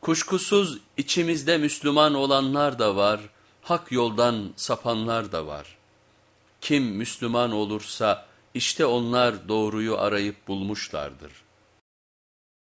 Kuşkusuz içimizde Müslüman olanlar da var, hak yoldan sapanlar da var. Kim Müslüman olursa işte onlar doğruyu arayıp bulmuşlardır.''